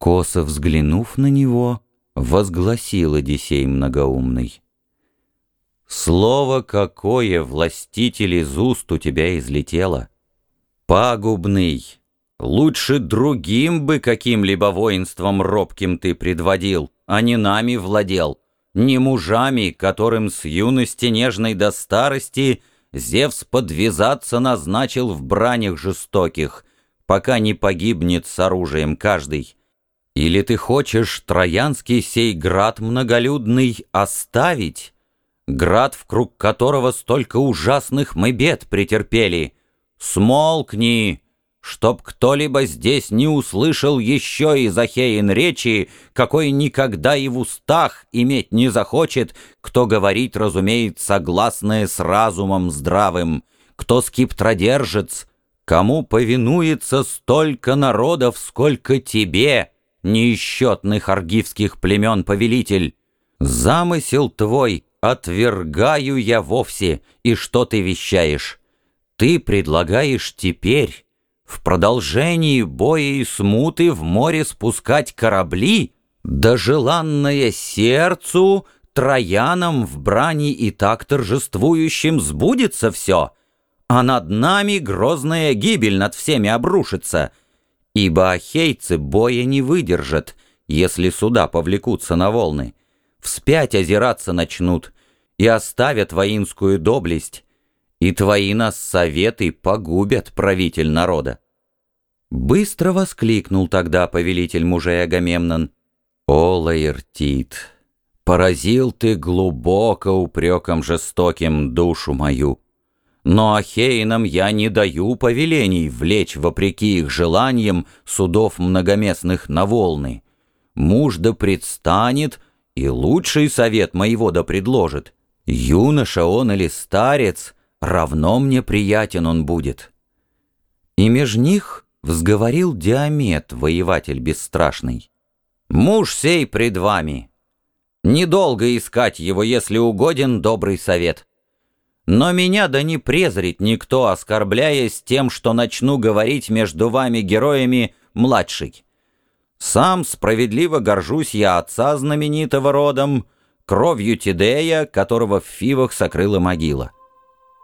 Косо взглянув на него, возгласил Одиссей многоумный. Слово какое, властитель, из уст у тебя излетело. Пагубный, лучше другим бы каким-либо воинством робким ты предводил, а не нами владел, не мужами, которым с юности нежной до старости Зевс подвязаться назначил в бранях жестоких, пока не погибнет с оружием каждый. Или ты хочешь Троянский сей град многолюдный оставить, град, в круг которого столько ужасных мы бед претерпели? Смолкни, чтоб кто-либо здесь не услышал еще из Ахеин речи, какой никогда и в устах иметь не захочет, кто говорить разумеет согласное с разумом здравым, кто скиптродержец, кому повинуется столько народов, сколько тебе, неисчетных аргивских племен повелитель. Замысел твой отвергаю я вовсе, и что ты вещаешь? Ты предлагаешь теперь в продолжении боя и смуты в море спускать корабли, да желанное сердцу троянам в брани и так торжествующим сбудется все, а над нами грозная гибель над всеми обрушится — Ибо ахейцы боя не выдержат, если суда повлекутся на волны. Вспять озираться начнут и оставят воинскую доблесть, и твои нас советы погубят правитель народа. Быстро воскликнул тогда повелитель мужей Агамемнон. «О, Лаэртит, поразил ты глубоко упреком жестоким душу мою!» Но Ахейнам я не даю повелений влечь, вопреки их желаниям, судов многоместных на волны. Муж да предстанет, и лучший совет моего да предложит. Юноша он или старец, равно мне приятен он будет. И меж них взговорил Диамет, воеватель бесстрашный. Муж сей пред вами. Недолго искать его, если угоден добрый совет. Но меня да не презрит никто, оскорбляясь тем, что начну говорить между вами героями младший. Сам справедливо горжусь я отца знаменитого родом, кровью Тидея, которого в Фивах сокрыла могила.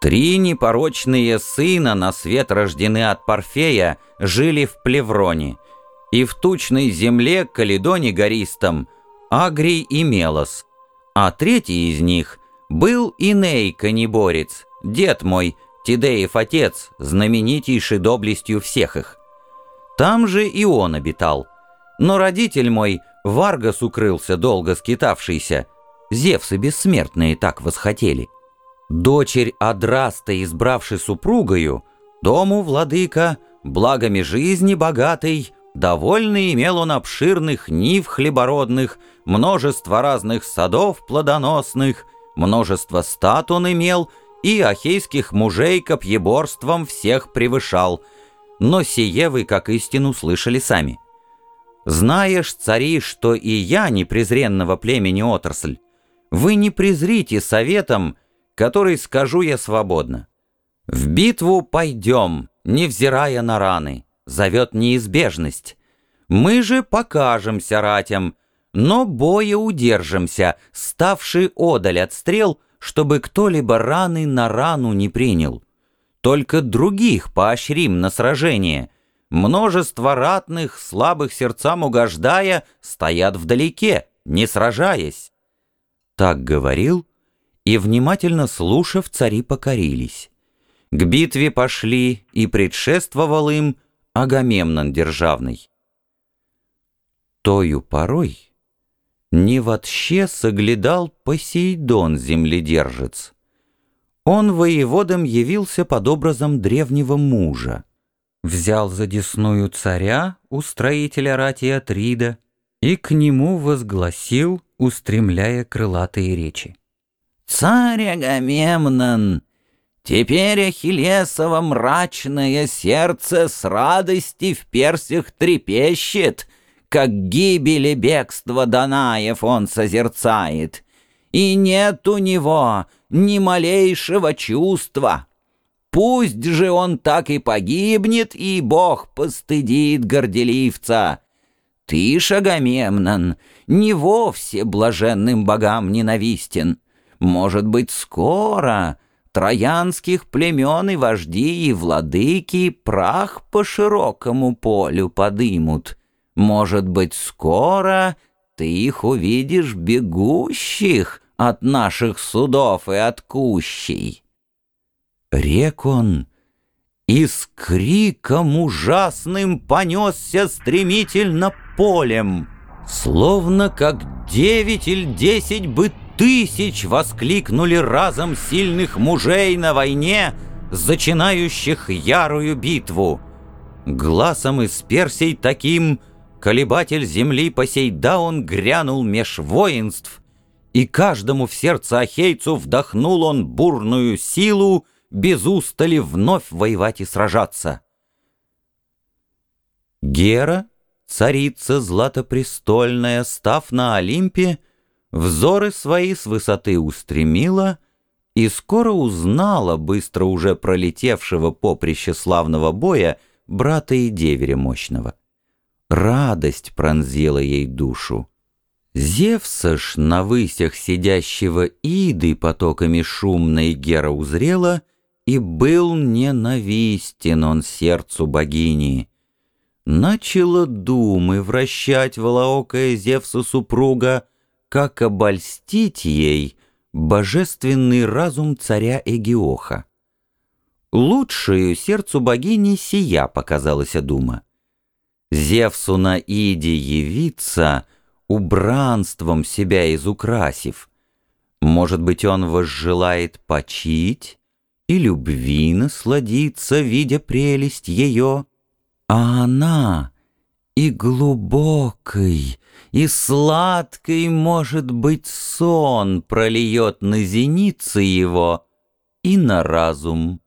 Три непорочные сына на свет рождены от Парфея, жили в Плевроне, и в тучной земле Каледоне гористом Агрий и Мелос, а третий из них — был Иней Каниборец, дед мой, Тидеев отец, знаменитейший доблестью всех их. Там же и он обитал. Но родитель мой, Варгас укрылся, долго скитавшийся. Зевсы бессмертные так восхотели. Дочерь Адраста, избравши супругою, дому владыка, благами жизни богатой, довольный имел он обширных нив хлебородных, множество разных садов плодоносных — множество стат он имел, и ахейских мужей копьеборством всех превышал, но сие вы как истину слышали сами. Знаешь, цари, что и я не презренного племени отрасль, вы не презрите советом, который скажу я свободно. В битву пойдем, невзирая на раны, зовет неизбежность. Мы же покажемся ратям, но боя удержимся, ставший одаль от стрел, чтобы кто-либо раны на рану не принял. Только других поощрим на сражение. Множество ратных, слабых сердцам угождая, стоят вдалеке, не сражаясь. Так говорил, и, внимательно слушав, цари покорились. К битве пошли, и предшествовал им Агамемнон державный. Тою порой не вообще соглядал Посейдон земледержец. Он воеводом явился под образом древнего мужа. Взял за десную царя, устроителя рати Атрида, и к нему возгласил, устремляя крылатые речи. «Царь Агамемнон, теперь Ахиллесово мрачное сердце с радости в персях трепещет, как гибели бегства Данаев он созерцает, и нет у него ни малейшего чувства. Пусть же он так и погибнет, и Бог постыдит горделивца. Ты, Шагамемнон, не вовсе блаженным богам ненавистен. Может быть, скоро троянских племен и вожди и владыки прах по широкому полю подымут. Может быть, скоро ты их увидишь бегущих от наших судов и от кущей. Рек он, и с криком ужасным понесся стремительно полем, словно как девять или десять бы тысяч воскликнули разом сильных мужей на войне, зачинающих ярую битву. Глазом из Персей таким колебатель земли Посейдаон грянул меж воинств, и каждому в сердце ахейцу вдохнул он бурную силу, без устали вновь воевать и сражаться. Гера, царица златопрестольная, став на Олимпе, взоры свои с высоты устремила и скоро узнала быстро уже пролетевшего поприще славного боя брата и деверя мощного. Радость пронзила ей душу. Зевса ж на высях сидящего Иды потоками шумной Гера узрела, и был ненавистен он сердцу богини. Начала думы вращать волоокая Зевса супруга, как обольстить ей божественный разум царя Эгиоха. Лучшую сердцу богини сия показалась дума. Зевсу на Иде явиться, убранством себя изукрасив. Может быть, он возжелает почить и любви насладиться, видя прелесть ее, а она и глубокой, и сладкой, может быть, сон прольет на зеницы его и на разум